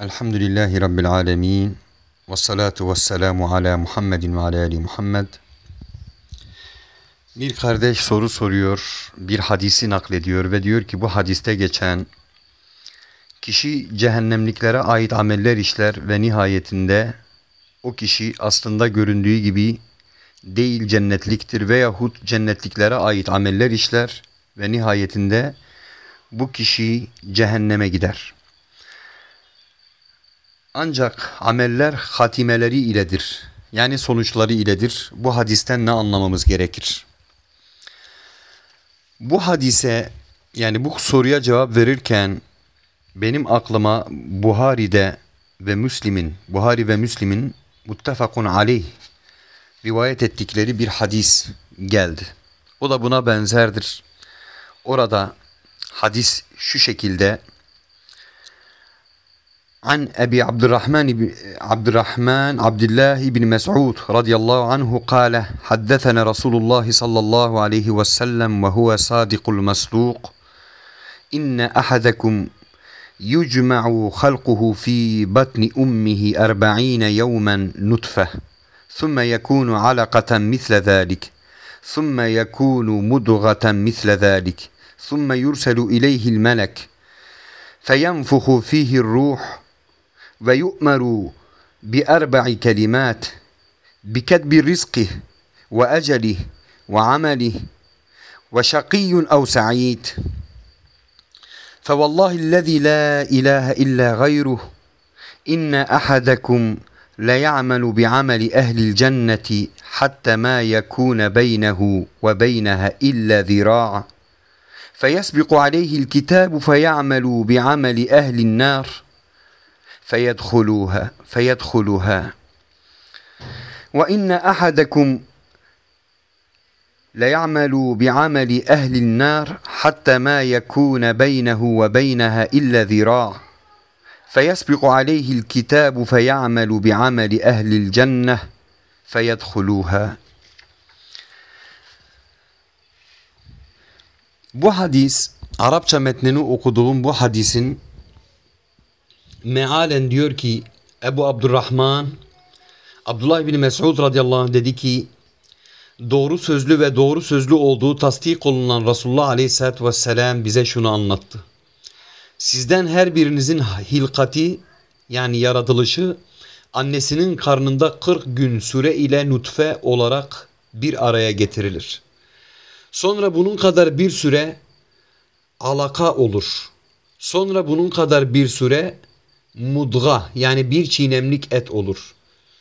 Elhamdülillahi Rabbil alemin. Ve salatu ve selamu ala Muhammedin ve ala ali Muhammed. Bir kardeş soru soruyor, bir hadisi naklediyor ve diyor ki bu hadiste geçen kişi cehennemliklere ait ameller işler ve nihayetinde o kişi aslında göründüğü gibi değil cennetliktir veyahut cennetliklere ait ameller işler ve nihayetinde bu kişi cehenneme gider. Ancak ameller hatimeleri iledir. Yani sonuçları iledir. Bu hadisten ne anlamamız gerekir? Bu hadise yani bu soruya cevap verirken benim aklıma Buhari'de ve Müslim'in, Buhari ve Müslim'in muttefakun aleyh rivayet ettikleri bir hadis geldi. O da buna benzerdir. Orada hadis şu şekilde عن أبي عبد الرحمن عبد الرحمن عبد الله بن مسعود رضي الله عنه قال حدثنا رسول الله صلى الله عليه وسلم وهو صادق المصدوق. إن أحدكم يجمع خلقه في بطن أمه أربعين يوما نطفة ثم يكون علقة مثل ذلك ثم يكون مضغة مثل ذلك ثم يرسل إليه الملك فينفخ فيه الروح ويؤمر بأربع كلمات بكتب رزقه وأجله وعمله وشقي أو سعيد. فوالله الذي لا إله إلا غيره إن أحدكم ليعمل بعمل أهل الجنة حتى ما يكون بينه وبينها إلا ذراع. فيسبق عليه الكتاب فيعمل بعمل أهل النار. فيدخلوها فيدخلها وإن أحدكم ليعمل بعمل أهل النار حتى ما يكون بينه وبينها إلا ذراع فيسبق عليه الكتاب فيعمل بعمل أهل الجنة فيدخلوها. Bu hadis, Arapça metnini okuduğum bu hadisin mealen diyor ki Ebu Abdurrahman Abdullah bin Mesud radıyallahu anh dedi ki doğru sözlü ve doğru sözlü olduğu tasdik olunan Resulullah aleyhissalatü vesselam bize şunu anlattı. Sizden her birinizin hilkati yani yaratılışı annesinin karnında 40 gün süre ile nutfe olarak bir araya getirilir. Sonra bunun kadar bir süre alaka olur. Sonra bunun kadar bir süre mudga yani bir çiğnemlik et olur.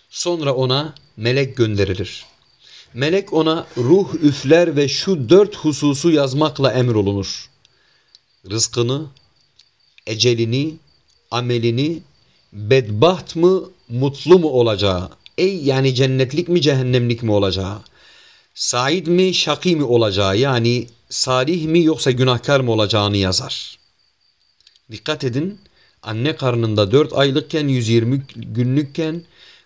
Sonra ona melek gönderilir. Melek ona ruh üfler ve şu dört hususu yazmakla emrolunur. Rızkını, ecelini, amelini, bedbaht mı, mutlu mu olacağı, ey yani cennetlik mi, cehennemlik mi olacağı, said mi, şaki mi olacağı yani salih mi yoksa günahkar mı olacağını yazar. Dikkat edin, anne karnında 4 aylıkken 120 günlükken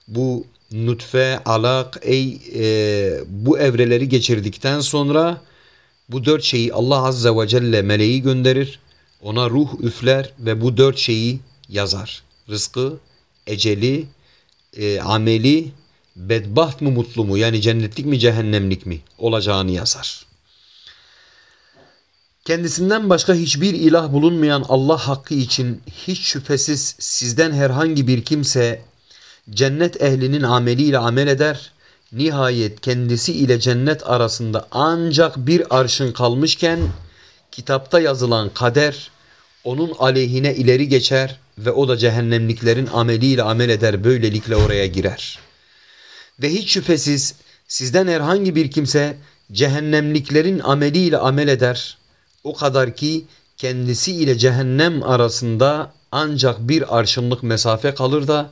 bu nutfe, alak, ey e, bu evreleri geçirdikten sonra bu dört şeyi Allah Azze ve Celle meleği gönderir. Ona ruh üfler ve bu dört şeyi yazar. Rızkı, eceli, e, ameli, bedbaht mı mutlu mu yani cennetlik mi cehennemlik mi olacağını yazar. Kendisinden başka hiçbir ilah bulunmayan Allah hakkı için hiç şüphesiz sizden herhangi bir kimse cennet ehlinin ameliyle amel eder. Nihayet kendisi ile cennet arasında ancak bir arşın kalmışken kitapta yazılan kader onun aleyhine ileri geçer ve o da cehennemliklerin ameliyle amel eder böylelikle oraya girer. Ve hiç şüphesiz sizden herhangi bir kimse cehennemliklerin ameliyle amel eder. O kadar ki kendisi ile cehennem arasında ancak bir arşınlık mesafe kalır da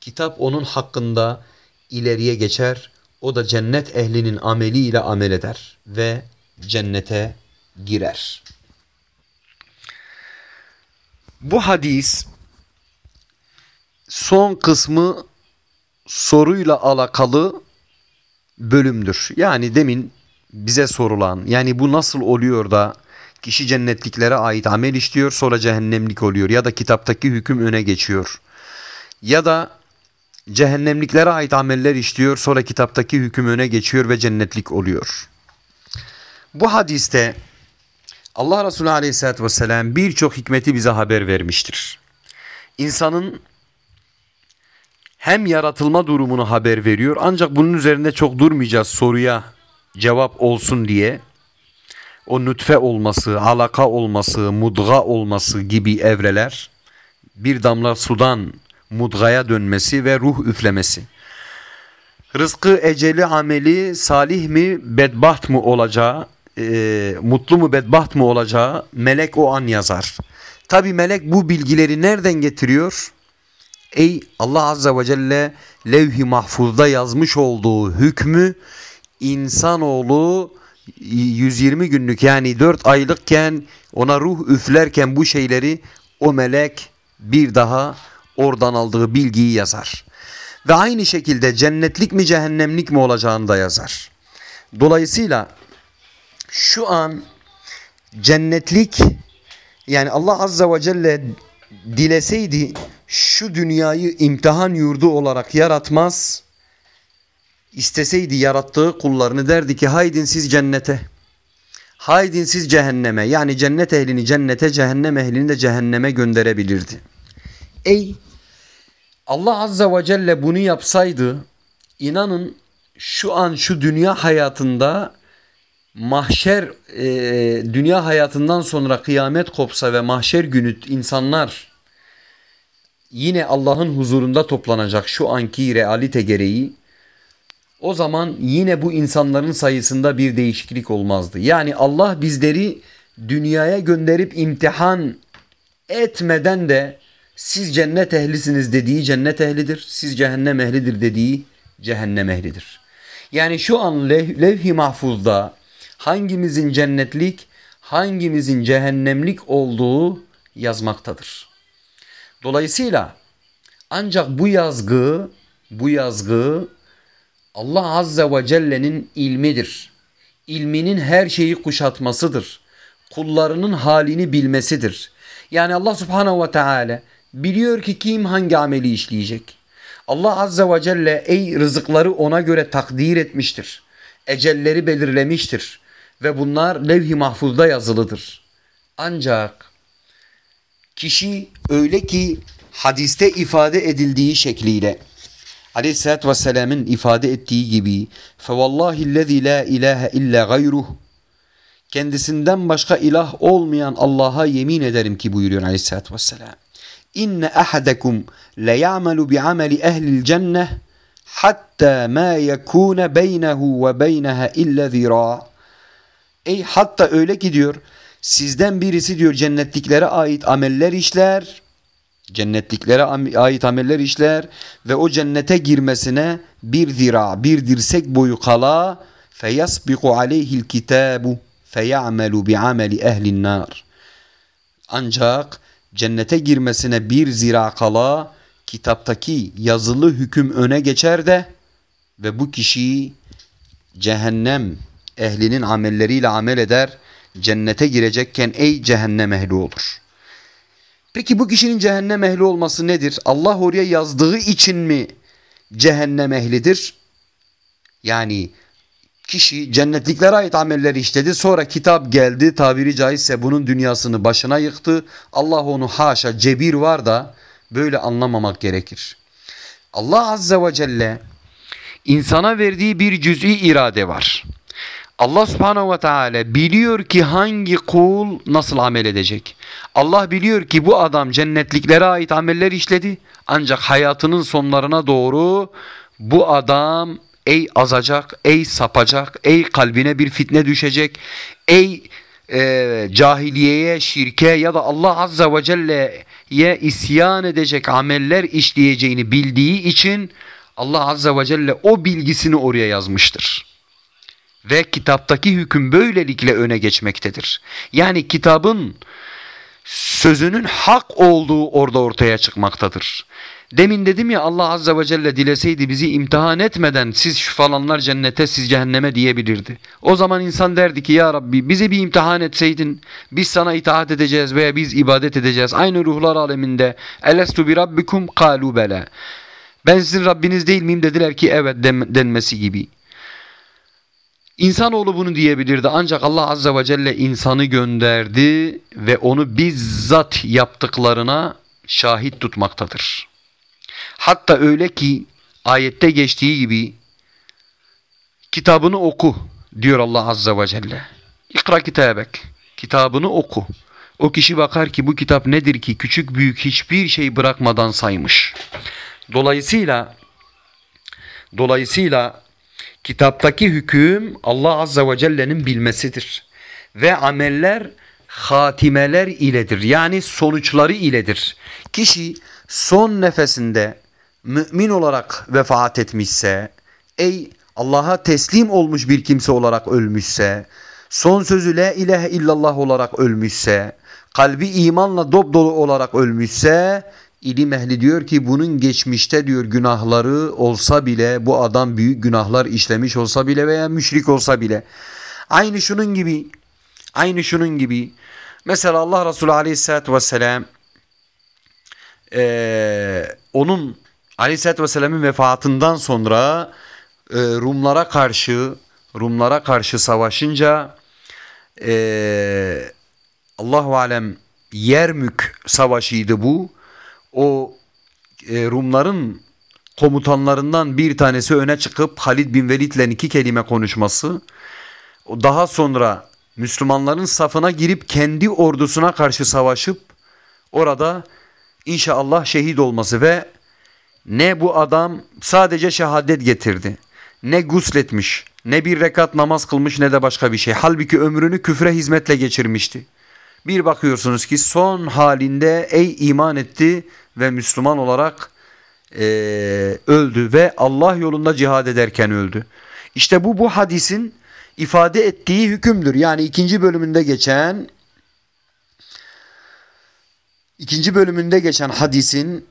kitap onun hakkında ileriye geçer. O da cennet ehlinin ameliyle amel eder ve cennete girer. Bu hadis son kısmı soruyla alakalı bölümdür. Yani demin bize sorulan yani bu nasıl oluyor da kişi cennetliklere ait amel işliyor sonra cehennemlik oluyor ya da kitaptaki hüküm öne geçiyor. ya da cehennemliklere ait ameller işliyor sonra kitaptaki hüküm öne geçiyor ve cennetlik oluyor. Bu hadiste Allah Resulü Aleyhisselatü Vesselam birçok hikmeti bize haber vermiştir. İnsanın hem yaratılma durumunu haber veriyor ancak bunun üzerinde çok durmayacağız soruya cevap olsun diye. O nütfe olması, alaka olması, mudga olması gibi evreler bir damla sudan mudgaya dönmesi ve ruh üflemesi. Rızkı, eceli, ameli salih mi, bedbaht mı olacağı, e, mutlu mu, bedbaht mı olacağı melek o an yazar. Tabi melek bu bilgileri nereden getiriyor? Ey Allah Azze ve Celle levh-i mahfuzda yazmış olduğu hükmü insanoğlu 120 günlük yani 4 aylıkken ona ruh üflerken bu şeyleri o melek bir daha oradan aldığı bilgiyi yazar. Ve aynı şekilde cennetlik mi cehennemlik mi olacağını da yazar. Dolayısıyla şu an cennetlik yani Allah Azze ve Celle dileseydi şu dünyayı imtihan yurdu olarak yaratmaz. İsteseydi yarattığı kullarını derdi ki haydin siz cennete. Haydin siz cehenneme. Yani cennet ehlini cennete, cehennem ehlini de cehenneme gönderebilirdi. Ey Allah Azze ve Celle bunu yapsaydı inanın şu an şu dünya hayatında mahşer e, dünya hayatından sonra kıyamet kopsa ve mahşer günü insanlar yine Allah'ın huzurunda toplanacak şu anki realite gereği o zaman yine bu insanların sayısında bir değişiklik olmazdı. Yani Allah bizleri dünyaya gönderip imtihan etmeden de siz cennet ehlisiniz dediği cennet ehlidir. Siz cehennem ehlidir dediği cehennem ehlidir. Yani şu an lev, levh-i mahfuzda hangimizin cennetlik, hangimizin cehennemlik olduğu yazmaktadır. Dolayısıyla ancak bu yazgı, bu yazgı Allah Azze ve Celle'nin ilmidir. İlminin her şeyi kuşatmasıdır. Kullarının halini bilmesidir. Yani Allah Subhanahu ve Teala biliyor ki kim hangi ameli işleyecek. Allah Azze ve Celle ey rızıkları ona göre takdir etmiştir. Ecelleri belirlemiştir. Ve bunlar levh-i mahfuzda yazılıdır. Ancak kişi öyle ki hadiste ifade edildiği şekliyle Aleyhisselatü Vesselam'ın ifade ettiği gibi فَوَاللّٰهِ الَّذ۪ي لَا اِلَٰهَ اِلَّا غَيْرُهُ Kendisinden başka ilah olmayan Allah'a yemin ederim ki buyuruyor Aleyhisselatü Vesselam. İnne ahadekum le ya'malu bi ameli ehlil cenneh hatta ma yekune beynehu ve beyneha illa zira. Ey hatta öyle ki diyor sizden birisi diyor cennetliklere ait ameller işler Cennetliklere ait ameller işler ve o cennete girmesine bir zira, bir dirsek boyu kala feyasbiku aleyhil kitabu feyamelu bi'ameli ehlin nar. Ancak cennete girmesine bir zira kala kitaptaki yazılı hüküm öne geçer de ve bu kişi cehennem ehlinin amelleriyle amel eder, cennete girecekken ey cehennem ehli olur.'' Peki bu kişinin cehennem ehli olması nedir? Allah oraya yazdığı için mi cehennem ehlidir? Yani kişi cennetliklere ait amelleri işledi. Sonra kitap geldi tabiri caizse bunun dünyasını başına yıktı. Allah onu haşa cebir var da böyle anlamamak gerekir. Allah Azze ve Celle insana verdiği bir cüz'i irade var. Allah subhanehu ve teala biliyor ki hangi kul nasıl amel edecek. Allah biliyor ki bu adam cennetliklere ait ameller işledi. Ancak hayatının sonlarına doğru bu adam ey azacak, ey sapacak, ey kalbine bir fitne düşecek, ey e, cahiliyeye, şirke ya da Allah azze ve celle'ye isyan edecek ameller işleyeceğini bildiği için Allah azze ve celle o bilgisini oraya yazmıştır. Ve kitaptaki hüküm böylelikle öne geçmektedir. Yani kitabın sözünün hak olduğu orada ortaya çıkmaktadır. Demin dedim ya Allah Azze ve Celle dileseydi bizi imtihan etmeden siz şu falanlar cennete siz cehenneme diyebilirdi. O zaman insan derdi ki ya Rabbi bizi bir imtihan etseydin biz sana itaat edeceğiz veya biz ibadet edeceğiz. Aynı ruhlar aleminde elestu bi rabbikum kalu bela. Ben sizin Rabbiniz değil miyim dediler ki evet denmesi gibi. İnsanoğlu bunu diyebilirdi ancak Allah Azze ve Celle insanı gönderdi ve onu bizzat yaptıklarına şahit tutmaktadır. Hatta öyle ki ayette geçtiği gibi kitabını oku diyor Allah Azze ve Celle. İkra kitabek. Kitabını oku. O kişi bakar ki bu kitap nedir ki küçük büyük hiçbir şey bırakmadan saymış. Dolayısıyla dolayısıyla kitaptaki hüküm Allah Azze ve Celle'nin bilmesidir. Ve ameller hatimeler iledir. Yani sonuçları iledir. Kişi son nefesinde mümin olarak vefat etmişse, ey Allah'a teslim olmuş bir kimse olarak ölmüşse, son sözü la ilahe illallah olarak ölmüşse, kalbi imanla dop dolu olarak ölmüşse, ilim ehli diyor ki bunun geçmişte diyor günahları olsa bile bu adam büyük günahlar işlemiş olsa bile veya müşrik olsa bile. Aynı şunun gibi, aynı şunun gibi. Mesela Allah Resulü aleyhissalatü vesselam e, onun Aleyhisselatü Vesselam'ın vefatından sonra e, Rumlara karşı Rumlara karşı savaşınca e, Allahu alem Yermük savaşıydı bu. O e, Rumların komutanlarından bir tanesi öne çıkıp Halid bin Velid'le iki kelime konuşması. Daha sonra Müslümanların safına girip kendi ordusuna karşı savaşıp orada inşallah şehit olması ve ne bu adam sadece şehadet getirdi. Ne gusletmiş, ne bir rekat namaz kılmış ne de başka bir şey. Halbuki ömrünü küfre hizmetle geçirmişti. Bir bakıyorsunuz ki son halinde ey iman etti ve Müslüman olarak e, öldü ve Allah yolunda cihad ederken öldü. İşte bu bu hadisin ifade ettiği hükümdür. Yani ikinci bölümünde geçen ikinci bölümünde geçen hadisin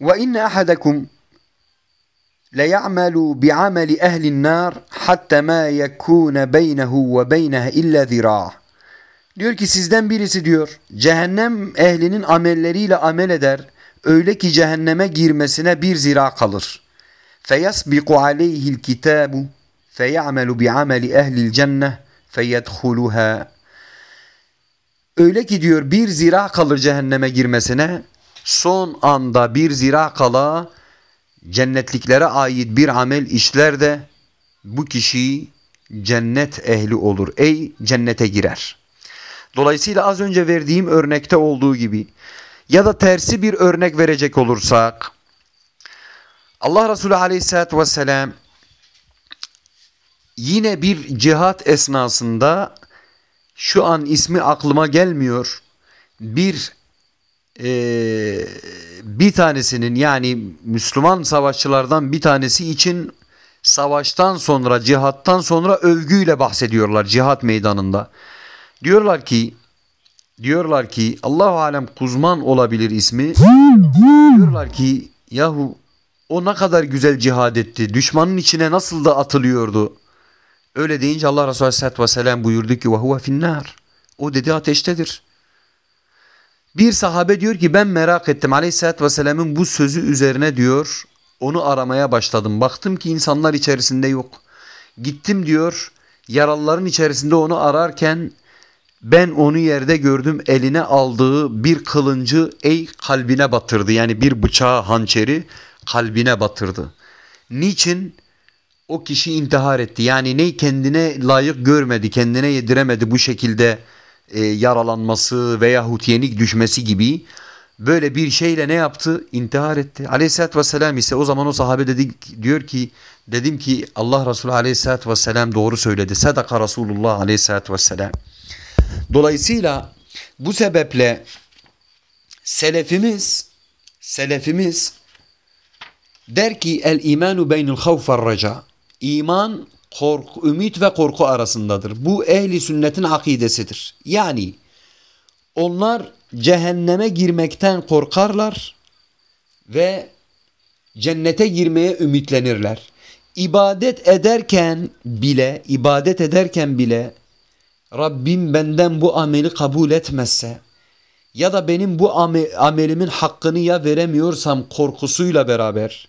ve inne ahadakum ليعمل بعمل أهل النار حتى ما يكون بينه وبينها إلا ذراع Diyor ki sizden birisi diyor cehennem ehlinin amelleriyle amel eder öyle ki cehenneme girmesine bir zira kalır. فَيَسْبِقُ عَلَيْهِ الْكِتَابُ فَيَعْمَلُ بِعَمَلِ اَهْلِ الْجَنَّةِ فَيَدْخُلُهَا Öyle ki diyor bir zira kalır cehenneme girmesine son anda bir zira kala cennetliklere ait bir amel işler de bu kişi cennet ehli olur. Ey cennete girer. Dolayısıyla az önce verdiğim örnekte olduğu gibi ya da tersi bir örnek verecek olursak Allah Resulü Aleyhisselatü Vesselam yine bir cihat esnasında şu an ismi aklıma gelmiyor bir e, bir tanesinin yani Müslüman savaşçılardan bir tanesi için savaştan sonra cihattan sonra övgüyle bahsediyorlar cihat meydanında. Diyorlar ki diyorlar ki Allahu alem Kuzman olabilir ismi. diyorlar ki yahu o ne kadar güzel cihad etti. Düşmanın içine nasıl da atılıyordu. Öyle deyince Allah Resulü Aleyhisselatü Vesselam buyurdu ki ve huve finnar. O dedi ateştedir. Bir sahabe diyor ki ben merak ettim aleyhissalatü vesselamın bu sözü üzerine diyor onu aramaya başladım. Baktım ki insanlar içerisinde yok. Gittim diyor yaralıların içerisinde onu ararken ben onu yerde gördüm eline aldığı bir kılıncı ey kalbine batırdı. Yani bir bıçağı hançeri kalbine batırdı. Niçin? O kişi intihar etti. Yani ne kendine layık görmedi, kendine yediremedi bu şekilde e, yaralanması veyahut yenik düşmesi gibi böyle bir şeyle ne yaptı? İntihar etti. Aleyhisselatü Vesselam ise o zaman o sahabe dedi, diyor ki dedim ki Allah Resulü Aleyhisselatü Vesselam doğru söyledi. Sadaka Resulullah Aleyhisselatü Vesselam. Dolayısıyla bu sebeple selefimiz selefimiz der ki el imanu beynul havf ve raca. İman korku, ümit ve korku arasındadır. Bu ehli sünnetin akidesidir. Yani onlar cehenneme girmekten korkarlar ve cennete girmeye ümitlenirler. İbadet ederken bile, ibadet ederken bile Rabbim benden bu ameli kabul etmezse ya da benim bu amelimin hakkını ya veremiyorsam korkusuyla beraber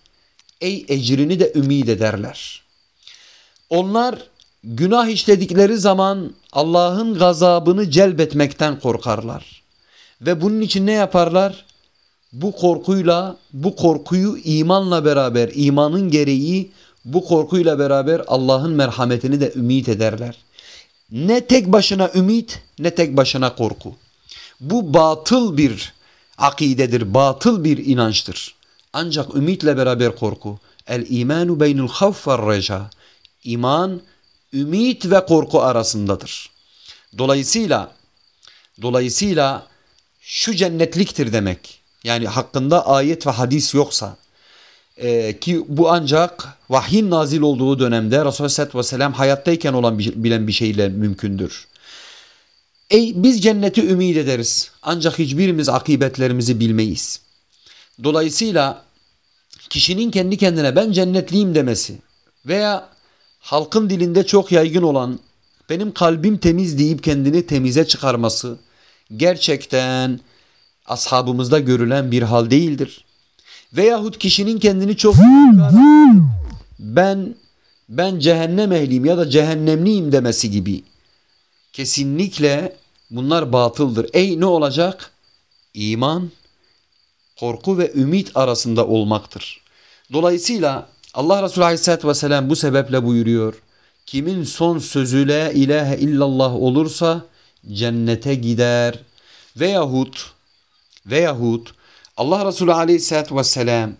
ey ecrini de ümid ederler. Onlar günah işledikleri zaman Allah'ın gazabını celbetmekten korkarlar. Ve bunun için ne yaparlar? Bu korkuyla, bu korkuyu imanla beraber, imanın gereği bu korkuyla beraber Allah'ın merhametini de ümit ederler. Ne tek başına ümit ne tek başına korku. Bu batıl bir akidedir, batıl bir inançtır. Ancak ümitle beraber korku. El imanu beynul havf ve reca. İman, ümit ve korku arasındadır. Dolayısıyla dolayısıyla şu cennetliktir demek. Yani hakkında ayet ve hadis yoksa e, ki bu ancak vahyin nazil olduğu dönemde Resulullah Aleyhisselatü Vesselam hayattayken olan bilen bir şeyle mümkündür. Ey biz cenneti ümit ederiz ancak hiçbirimiz akıbetlerimizi bilmeyiz. Dolayısıyla kişinin kendi kendine ben cennetliyim demesi veya halkın dilinde çok yaygın olan benim kalbim temiz deyip kendini temize çıkarması gerçekten ashabımızda görülen bir hal değildir. Veyahut kişinin kendini çok ben ben cehennem ehliyim ya da cehennemliyim demesi gibi. Kesinlikle bunlar batıldır. Ey ne olacak? İman, korku ve ümit arasında olmaktır. Dolayısıyla Allah Resulü Aleyhisselatü Vesselam bu sebeple buyuruyor. Kimin son sözü la ilahe illallah olursa cennete gider. Veyahut veyahut Allah Resulü Aleyhisselatü Vesselam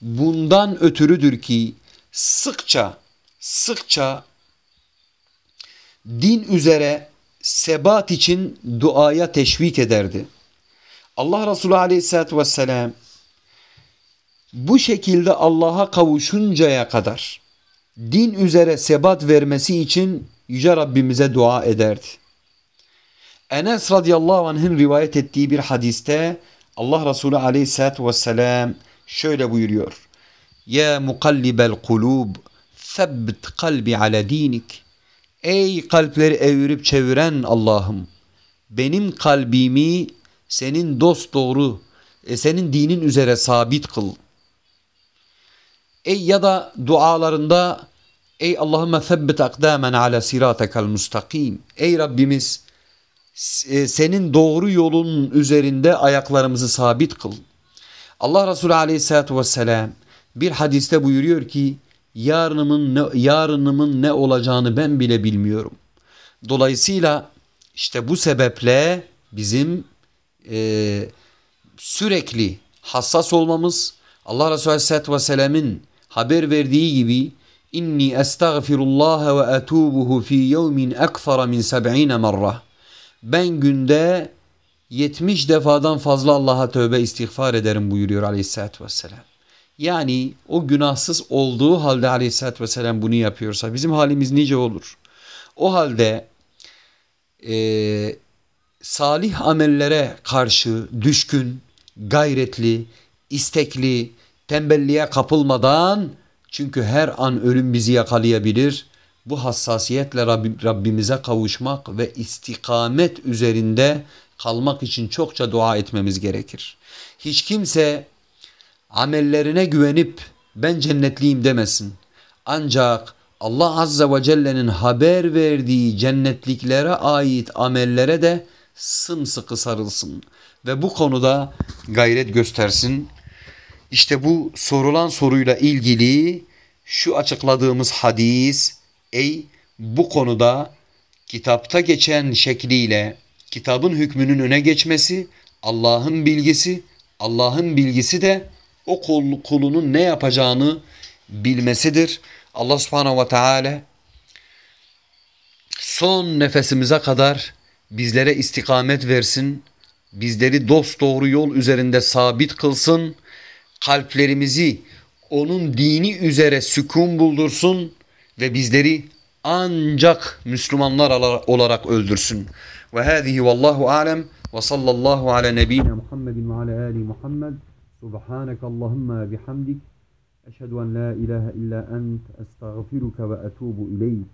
bundan ötürüdür ki sıkça sıkça din üzere sebat için duaya teşvik ederdi. Allah Resulü Aleyhisselatü Vesselam bu şekilde Allah'a kavuşuncaya kadar din üzere sebat vermesi için Yüce Rabbimize dua ederdi. Enes radıyallahu anh'ın rivayet ettiği bir hadiste Allah Resulü aleyhissalatü vesselam şöyle buyuruyor. Ya mukallibel kulub Sebbit kalbi ala dinik. Ey kalpleri evirip çeviren Allah'ım. Benim kalbimi senin dost doğru, e, senin dinin üzere sabit kıl. Ey ya da dualarında Ey Allahümme sebbit akdamen ala siratekel mustakim. Ey Rabbimiz e, senin doğru yolun üzerinde ayaklarımızı sabit kıl. Allah Resulü aleyhissalatü vesselam bir hadiste buyuruyor ki yarınımın ne, yarınımın ne olacağını ben bile bilmiyorum. Dolayısıyla işte bu sebeple bizim e, sürekli hassas olmamız Allah Resulü Aleyhisselatü Vesselam'ın haber verdiği gibi inni estağfirullah ve etubuhu fi yevmin ekfara min seb'ine marra ben günde 70 defadan fazla Allah'a tövbe istiğfar ederim buyuruyor Aleyhisselatü Vesselam. Yani o günahsız olduğu halde aleyhissalatü vesselam bunu yapıyorsa bizim halimiz nice olur. O halde e, salih amellere karşı düşkün, gayretli, istekli, tembelliğe kapılmadan çünkü her an ölüm bizi yakalayabilir. Bu hassasiyetle Rabbimize kavuşmak ve istikamet üzerinde kalmak için çokça dua etmemiz gerekir. Hiç kimse amellerine güvenip ben cennetliyim demesin. Ancak Allah Azze ve Celle'nin haber verdiği cennetliklere ait amellere de sımsıkı sarılsın ve bu konuda gayret göstersin. İşte bu sorulan soruyla ilgili şu açıkladığımız hadis ey bu konuda kitapta geçen şekliyle kitabın hükmünün öne geçmesi, Allah'ın bilgisi, Allah'ın bilgisi de o kul, kulunun ne yapacağını bilmesidir. Allah subhanahu ve teala son nefesimize kadar bizlere istikamet versin. Bizleri dost doğru yol üzerinde sabit kılsın. Kalplerimizi onun dini üzere sükun buldursun ve bizleri ancak Müslümanlar olarak öldürsün. Ve hâzihi vallahu alem ve sallallahu ala nebiyyina Muhammedin ve ala ali Muhammed. Subhaneke Allahümme bihamdik. Eşhedü en la ilahe illa ent estağfiruke ve etubu ileyk.